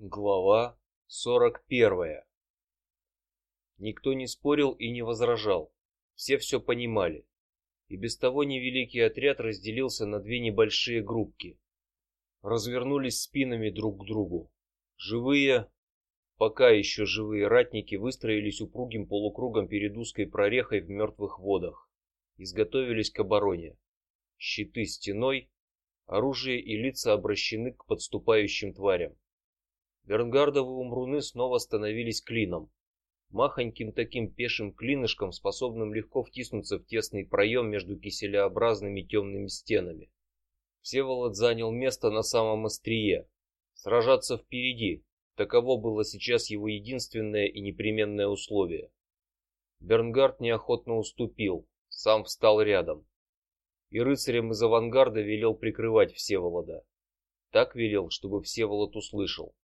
Глава сорок первая. Никто не спорил и не возражал. Все все понимали. И без того невеликий отряд разделился на две небольшие группки. Развернулись спинами друг к другу. Живые, пока еще живые ратники выстроились упругим полукругом перед узкой прорехой в мертвых водах. Изготовились к обороне. Щиты стеной, оружие и лица обращены к подступающим тварям. Вернгардовы умруны снова становились клином, махоньким таким пешим клинышком, способным легко втиснуться в тесный проем между киселеобразными темными стенами. Всеволод занял место на самом острие. Сражаться впереди, таково было сейчас его единственное и непременное условие. Бернгард неохотно уступил, сам встал рядом, и рыцарям из авангарда велел прикрывать Всеволода. Так велел, чтобы Всеволод услышал.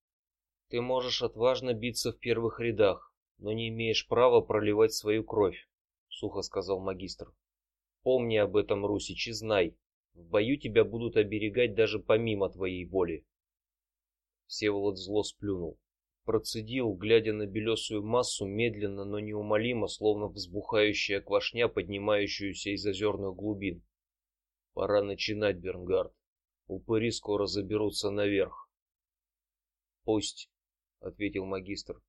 Ты можешь отважно биться в первых рядах, но не имеешь права проливать свою кровь, сухо сказал магистр. Помни об этом, Русич, и знай, в бою тебя будут оберегать даже помимо твоей воли. Всеволод зло сплюнул, процедил, глядя на белесую массу, медленно, но неумолимо, словно взбухающая квашня, поднимающуюся из озерных глубин. Пора начинать, Бернгард. Упыри скоро заберутся наверх. Пусть ответил магистр.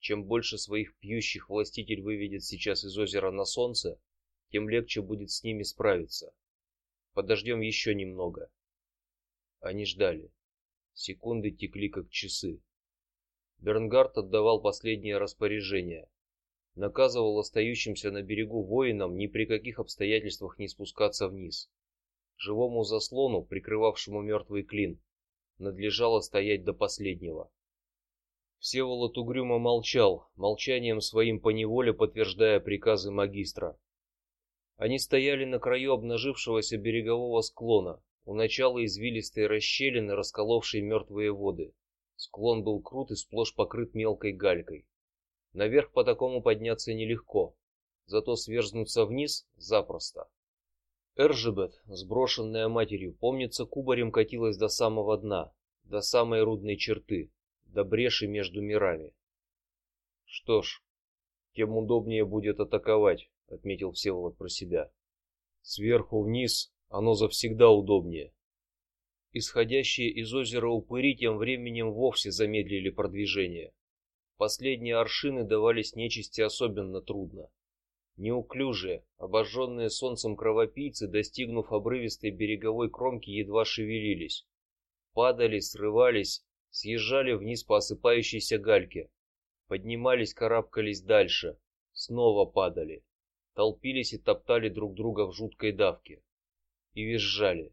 Чем больше своих пьющих властитель выведет сейчас из озера на солнце, тем легче будет с ними справиться. Подождем еще немного. Они ждали. Секунды текли как часы. Бернгард отдавал последние распоряжения, наказывал остающимся на берегу воинам ни при каких обстоятельствах не спускаться вниз. Живому заслону, прикрывавшему мертвый клин, надлежало стоять до последнего. Всеволод угрюмо молчал, молчанием своим поневоле подтверждая приказы магистра. Они стояли на краю обнажившегося берегового склона, у начала извилистой расщелины, расколовшей мертвые воды. Склон был крут и сплошь покрыт мелкой галькой. Наверх по такому подняться нелегко, зато сверзнуться вниз запросто. Эржебет, сброшенная матерью, помнится, кубарем катилась до самого дна, до самой рудной черты до бреши между мирами. Что ж, тем удобнее будет атаковать, отметил Всеволод про себя. Сверху вниз оно завсегда удобнее. Исходящие из озера упыри тем временем вовсе замедлили продвижение. Последние аршины давались нечисти особенно трудно. Неуклюжие, обожженные солнцем кровопийцы, достигнув обрывистой береговой кромки, едва шевелились, падали, срывались съезжали вниз по осыпающейся гальке, поднимались, карабкались дальше, снова падали, толпились и топтали друг друга в жуткой давке. И визжали,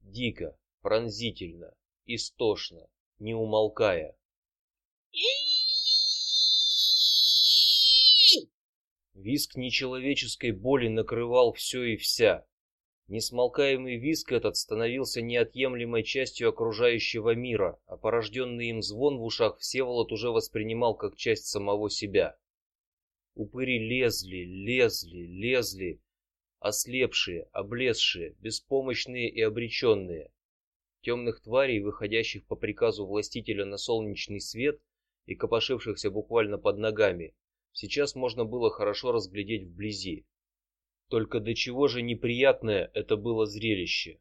дико, пронзительно, истошно, не умолкая. Виск нечеловеческой боли накрывал все и вся. Несмолкаемый визг этот становился неотъемлемой частью окружающего мира, а порожденный им звон в ушах Всеволод уже воспринимал как часть самого себя. Упыри лезли, лезли, лезли, ослепшие, облезшие, беспомощные и обреченные. Темных тварей, выходящих по приказу властителя на солнечный свет и копошившихся буквально под ногами, сейчас можно было хорошо разглядеть вблизи. Только до чего же неприятное это было зрелище.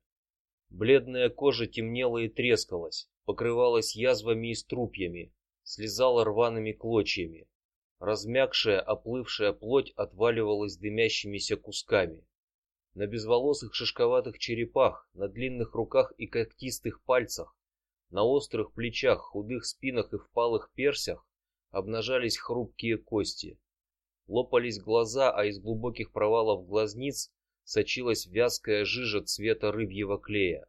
Бледная кожа темнела и трескалась, покрывалась язвами и струпьями, слезала рваными клочьями. Размякшая, оплывшая плоть отваливалась дымящимися кусками. На безволосых шишковатых черепах, на длинных руках и когтистых пальцах, на острых плечах, худых спинах и впалых персях обнажались хрупкие кости. Лопались глаза, а из глубоких провалов глазниц сочилась вязкая жижа цвета рыбьего клея.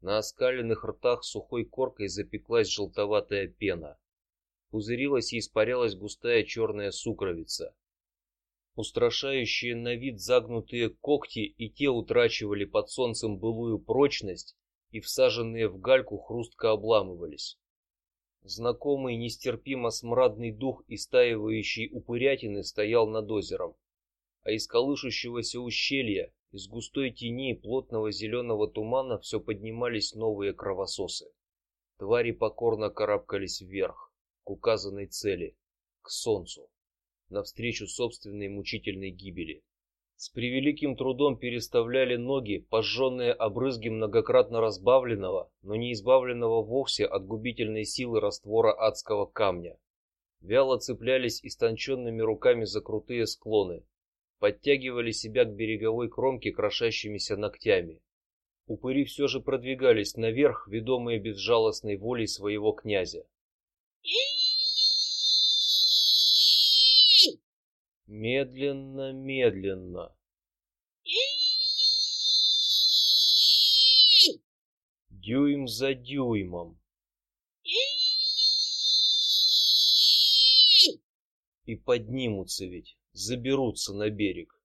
На оскаленных ртах сухой коркой запеклась желтоватая пена. Пузырилась и испарялась густая черная сукровица. Устрашающие на вид загнутые когти и те утрачивали под солнцем былую прочность, и всаженные в гальку хрустко обламывались. Знакомый нестерпимо смрадный дух истаивающей упырятины стоял над озером, а из колышущегося ущелья, из густой тени и плотного зеленого тумана все поднимались новые кровососы. Твари покорно карабкались вверх, к указанной цели, к солнцу, навстречу собственной мучительной гибели. С превеликим трудом переставляли ноги, пожженные обрызги многократно разбавленного, но не избавленного вовсе от губительной силы раствора адского камня. Вяло цеплялись истонченными руками за крутые склоны, подтягивали себя к береговой кромке крошащимися ногтями. Упыри все же продвигались наверх, ведомые безжалостной волей своего князя. Медленно, медленно. Дюйм за дюймом. И поднимутся ведь заберутся на берег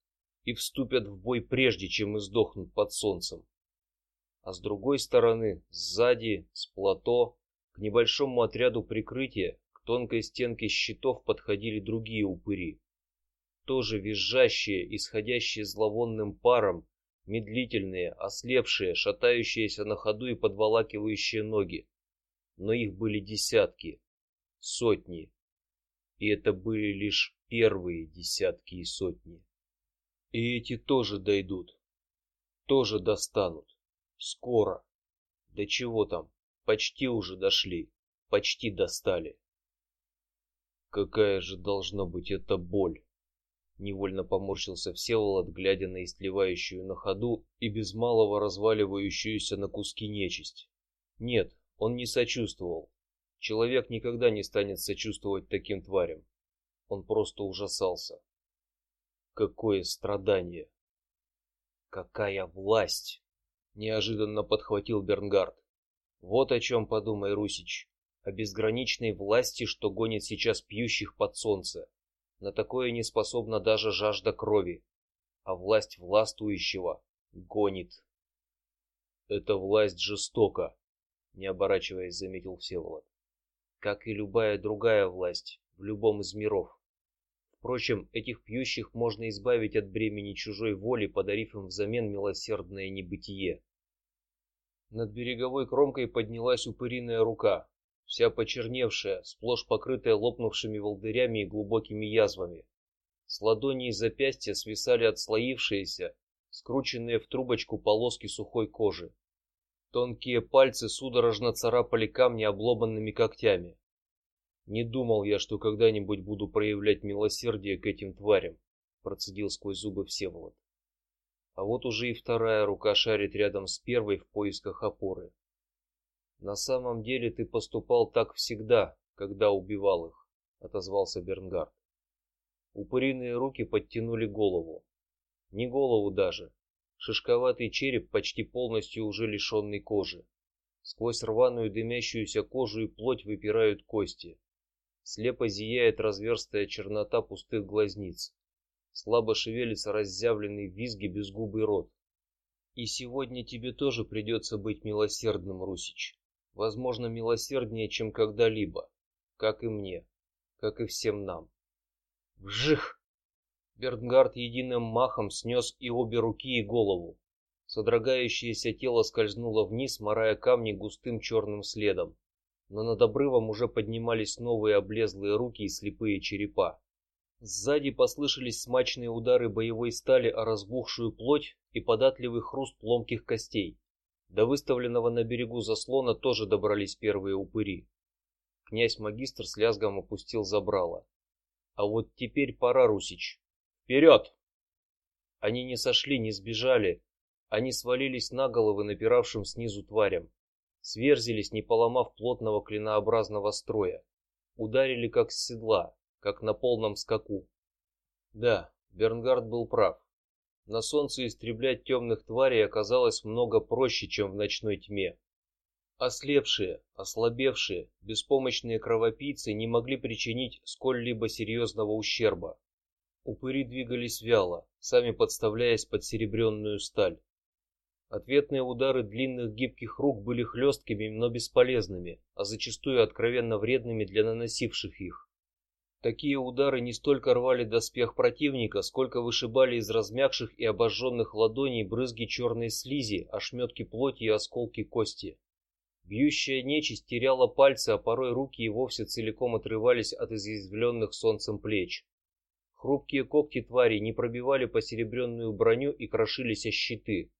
и вступят в бой прежде, чем издохнут под солнцем. А с другой стороны, сзади, с плато, к небольшому отряду прикрытия, к тонкой стенке щитов подходили другие упыри, тоже визжащие, исходящие зловонным паром, медлительные, ослепшие, шатающиеся на ходу и подволакивающие ноги. Но их были десятки, сотни, и это были лишь первые десятки и сотни. И эти тоже дойдут, тоже достанут, скоро. До чего там? Почти уже дошли, почти достали. Какая же должна быть эта боль? Невольно поморщился Всеволод, глядя на истлевающую на ходу и без малого разваливающуюся на куски нечисть. Нет, он не сочувствовал. Человек никогда не станет сочувствовать таким тварям. Он просто ужасался. Какое страдание! Какая власть! Неожиданно подхватил Бернгард. Вот о чем подумай, Русич, о безграничной власти, что гонит сейчас пьющих под солнце. На такое не способна даже жажда крови, а власть властвующего гонит. Эта власть жестока, не оборачиваясь, заметил Всеволод как и любая другая власть в любом из миров. Впрочем, этих пьющих можно избавить от бремени чужой воли, подарив им взамен милосердное небытие. Над береговой кромкой поднялась упыриная рука, вся почерневшая, сплошь покрытая лопнувшими волдырями и глубокими язвами. С ладони и запястья свисали отслоившиеся, скрученные в трубочку полоски сухой кожи. Тонкие пальцы судорожно царапали камни обломанными когтями. Не думал я, что когда-нибудь буду проявлять милосердие к этим тварям, процедил сквозь зубы Всеволод. А вот уже и вторая рука шарит рядом с первой в поисках опоры. На самом деле ты поступал так всегда, когда убивал их, отозвался Бернгард. Упыриные руки подтянули голову, не голову даже, шишковатый череп почти полностью уже лишенный кожи. Сквозь рваную дымящуюся кожу и плоть выпирают кости. Слепо зияет разверстая чернота пустых глазниц. Слабо шевелится разъявленный визге безгубый рот. И сегодня тебе тоже придется быть милосердным, Русич. Возможно, милосерднее, чем когда-либо, как и мне, как и всем нам. Вжих! Бернгард единым махом снес и обе руки, и голову. Содрогающееся тело скользнуло вниз, морая камни густым черным следом. Но над обрывом уже поднимались новые облезлые руки и слепые черепа. Сзади послышались смачные удары боевой стали о разбухшую плоть и податливый хруст ломких костей. До выставленного на берегу заслона тоже добрались первые упыри. Князь магистр с лязгом опустил забрало. А вот теперь пора, Русич. Вперед! Они не сошли, не сбежали, они свалились на головы напиравшим снизу тварям, сверзились, не поломав плотного клинообразного строя, ударили как с седла, как на полном скаку. Да, Бернгард был прав. На солнце истреблять темных тварей оказалось много проще, чем в ночной тьме. Ослепшие, ослабевшие, беспомощные кровопийцы не могли причинить сколь-либо серьезного ущерба. Упыри двигались вяло, сами подставляясь под серебряную сталь. Ответные удары длинных гибких рук были хлесткими, но бесполезными, а зачастую откровенно вредными для наносивших их. Такие удары не столько рвали доспех противника, сколько вышибали из размягших и обожженных ладоней брызги черной слизи, ошметки плоти и осколки кости. Бьющая нечисть теряла пальцы, а порой руки и вовсе целиком отрывались от изъязвленных солнцем плеч. Хрупкие когти твари не пробивали посеребренную броню и крошились о щиты.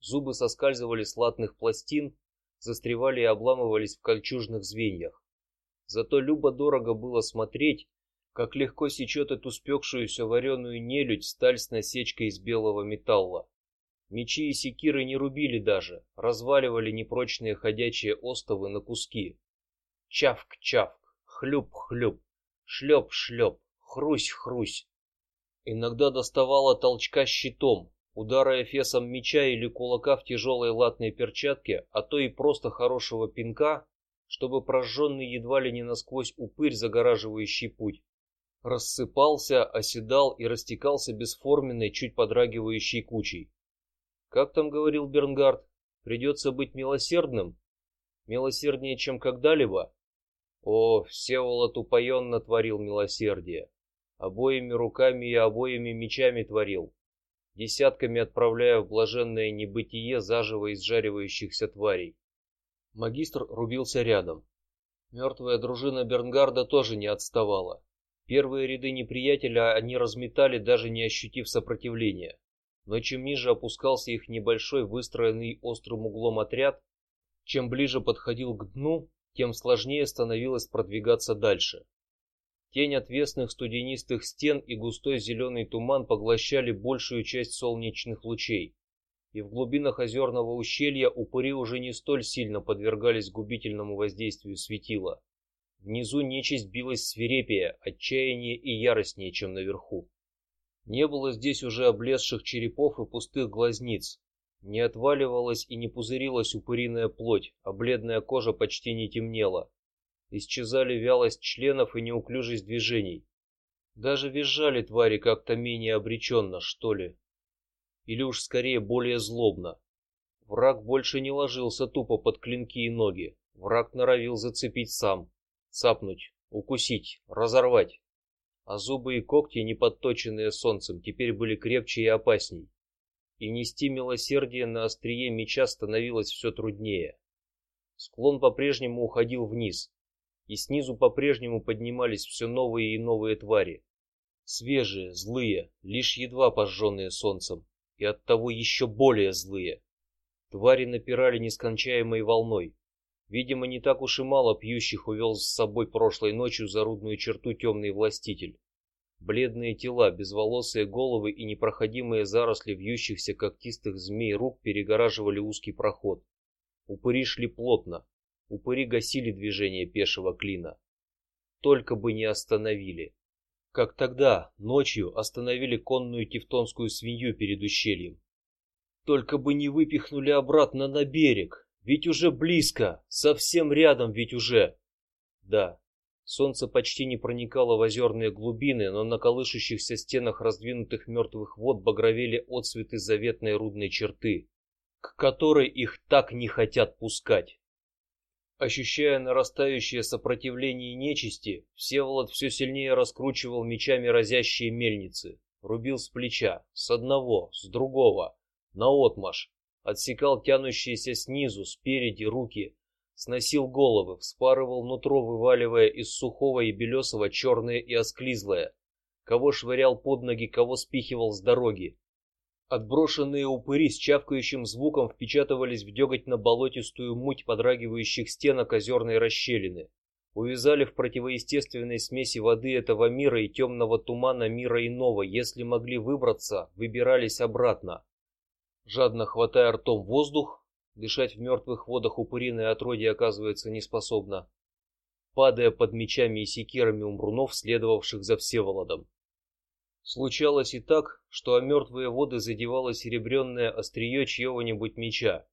Зубы соскальзывали с латных пластин, застревали и обламывались в кольчужных звеньях. Зато любо дорого было смотреть, как легко сечет эту спекшуюся вареную нелюдь сталь с насечкой из белого металла. Мечи и секиры не рубили даже, разваливали непрочные ходячие остовы на куски. Чавк-чавк, хлюп-хлюп, шлеп-шлеп, хрусь-хрусь. Иногда доставала толчка щитом, удара эфесом меча или кулака в тяжелой латной перчатке, а то и просто хорошего пинка, чтобы прожженный едва ли не насквозь упырь, загораживающий путь, рассыпался, оседал и растекался бесформенной, чуть подрагивающей кучей. Как там говорил Бернгард, придется быть милосердным, милосерднее, чем когда-либо. О, Всеволод упоенно творил милосердие, обоими руками и обоими мечами творил, десятками отправляя в блаженное небытие заживо изжаривающихся тварей. Магистр рубился рядом. Мертвая дружина Бернгарда тоже не отставала. Первые ряды неприятеля они разметали, даже не ощутив сопротивления но чем ниже опускался их небольшой выстроенный острым углом отряд, чем ближе подходил к дну, тем сложнее становилось продвигаться дальше. Тень отвесных студенистых стен и густой зеленый туман поглощали большую часть солнечных лучей, и в глубинах озерного ущелья упыри уже не столь сильно подвергались губительному воздействию светила. Внизу нечисть билась свирепее, отчаяннее и яростнее, чем наверху. Не было здесь уже облезших черепов и пустых глазниц. Не отваливалась и не пузырилась упыриная плоть, а бледная кожа почти не темнела. Исчезали вялость членов и неуклюжесть движений. Даже визжали твари как-то менее обреченно, что ли, или уж скорее более злобно. Враг больше не ложился тупо под клинки и ноги. Враг норовил зацепить сам, цапнуть, укусить, разорвать а зубы и когти, не подточенные солнцем, теперь были крепче и опасней. И нести милосердие на острие меча становилось все труднее. Склон по-прежнему уходил вниз, и снизу по-прежнему поднимались все новые и новые твари, свежие, злые, лишь едва пожженные солнцем, и оттого еще более злые. Твари напирали нескончаемой волной, Видимо, не так уж и мало пьющих увел с собой прошлой ночью за рудную черту темный властитель. Бледные тела, безволосые головы и непроходимые заросли вьющихся когтистых змей рук перегораживали узкий проход. Упыри шли плотно, упыри гасили движение пешего клина. Только бы не остановили, как тогда ночью остановили конную тевтонскую свинью перед ущельем. Только бы не выпихнули обратно на берег. Ведь уже близко, совсем рядом, ведь уже. Да, солнце почти не проникало в озерные глубины, но на колышущихся стенах раздвинутых мертвых вод багровели отсветы заветной рудной черты, к которой их так не хотят пускать. Ощущая нарастающее сопротивление нечисти, Всеволод все сильнее раскручивал мечами разящие мельницы, рубил с плеча, с одного, с другого, на отмаш, отсекал тянущиеся снизу, спереди руки, сносил головы, вспарывал нутро, вываливая из сухого и белесого черное и осклизлое, кого швырял под ноги, кого спихивал с дороги. Отброшенные упыри с чавкающим звуком впечатывались в деготь-на-болотистую муть подрагивающих стенок озерной расщелины, увязали в противоестественной смеси воды этого мира и темного тумана мира иного. Если могли выбраться, выбирались обратно жадно хватая ртом воздух, дышать в мертвых водах упыриное отродье оказывается не способно, падая под мечами и секирами умрунов, следовавших за Всеволодом. Случалось и так, что о мертвые воды задевало серебряное острие чьего-нибудь меча.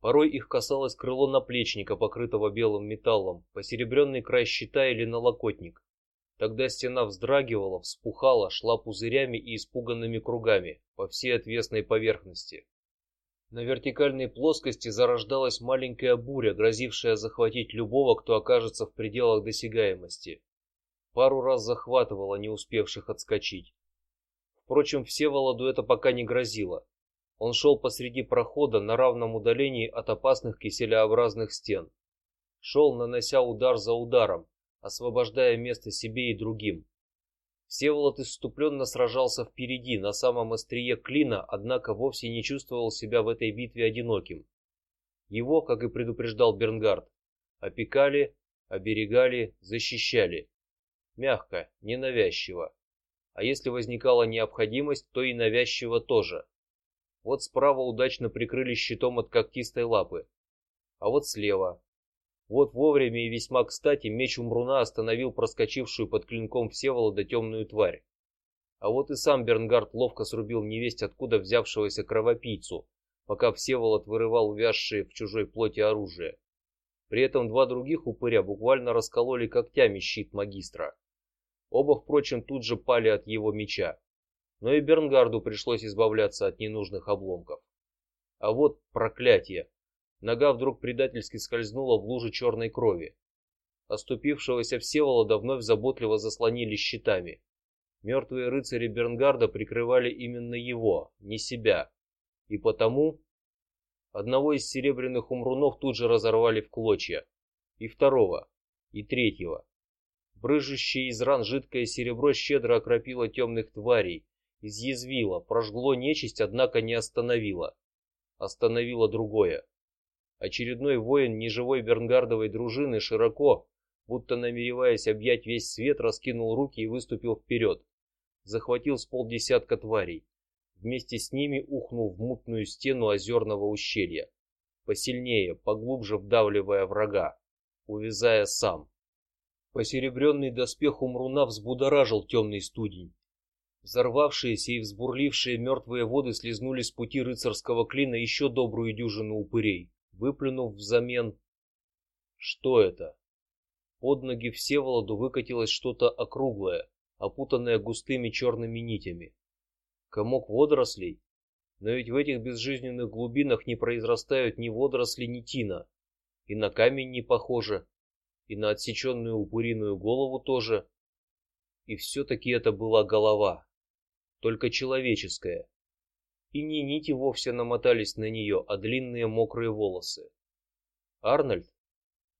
Порой их касалось крыло наплечника, покрытого белым металлом, посеребренный край щита или налокотник. Тогда стена вздрагивала, вспухала, шла пузырями и испуганными кругами по всей отвесной поверхности. На вертикальной плоскости зарождалась маленькая буря, грозившая захватить любого, кто окажется в пределах досягаемости. Пару раз захватывала не успевших отскочить. Впрочем, все Всеволоду это пока не грозило. Он шел посреди прохода на равном удалении от опасных киселеобразных стен. Шел, нанося удар за ударом, освобождая место себе и другим. Всеволод иступленно сражался впереди, на самом острие клина, однако вовсе не чувствовал себя в этой битве одиноким. Его, как и предупреждал Бернгард, опекали, оберегали, защищали, мягко, ненавязчиво. А если возникала необходимость, то и навязчиво тоже. Вот справа удачно прикрыли щитом от когтистой лапы, а вот слева. Вот вовремя и весьма кстати меч Умруна остановил проскочившую под клинком Всеволода темную тварь. А вот и сам Бернгард ловко срубил невесть откуда взявшегося кровопийцу, пока Всеволод вырывал увязшие в чужой плоти оружие. При этом два других упыря буквально раскололи когтями щит магистра. Оба, впрочем, тут же пали от его меча но и Бернгарду пришлось избавляться от ненужных обломков. А вот проклятие! Нога вдруг предательски скользнула в луже черной крови. Оступившегося Всеволода вновь заботливо заслонили щитами. Мертвые рыцари Бернгарда прикрывали именно его, не себя, и потому одного из серебряных умрунов тут же разорвали в клочья, и второго, и третьего. Брыжущее из ран жидкое серебро щедро окропило темных тварей, изъязвило, прожгло нечисть, однако не остановило. Остановило другое. Очередной воин неживой Бернгардовой дружины широко, будто намереваясь объять весь свет, раскинул руки и выступил вперед. Захватил с полдесятка тварей. Вместе с ними ухнул в мутную стену озерного ущелья, посильнее, поглубже вдавливая врага, увязая сам. Посеребренный доспех Умруна взбудоражил темный студень. Взорвавшиеся и взбурлившие мертвые воды слезнули с пути рыцарского клина еще добрую дюжину упырей, выплюнув взамен. Что это? Под ноги Всеволоду выкатилось что-то округлое, опутанное густыми черными нитями. Комок водорослей. Но ведь в этих безжизненных глубинах не произрастают ни водоросли, ни тина, и на камень не похоже, и на отсеченную упыриную голову тоже. И все-таки это была голова только человеческое. И не нити вовсе намотались на нее, а длинные мокрые волосы. Арнольд?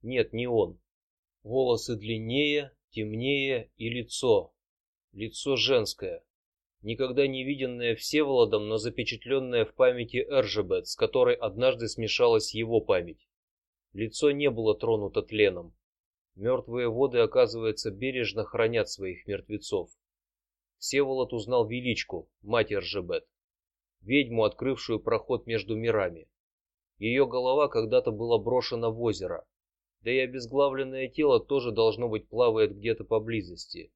Нет, не он. Волосы длиннее, темнее и лицо, лицо женское, никогда не виденное Всеволодом, но запечатленное в памяти Эржебет, с которой однажды смешалась его память. Лицо не было тронуто тленом. Мертвые воды, оказывается, бережно хранят своих мертвецов. Всеволод узнал величку, мать Ржебет, ведьму, открывшую проход между мирами. Ее голова когда-то была брошена в озеро, да и обезглавленное тело тоже должно быть плавает где-то поблизости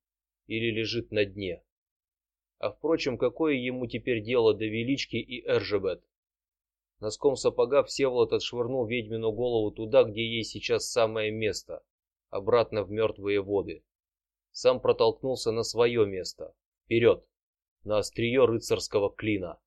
или лежит на дне. А впрочем, какое ему теперь дело до велички и Эржебет? Носком сапога Всеволод отшвырнул ведьмину голову туда, где ей сейчас самое место, обратно в мертвые воды. Сам протолкнулся на свое место, вперед, на острие рыцарского клина.